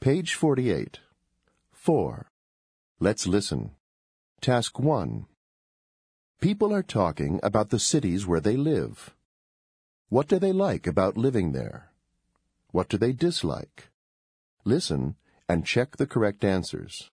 Page 48. 4. Let's listen. Task 1. People are talking about the cities where they live. What do they like about living there? What do they dislike? Listen and check the correct answers.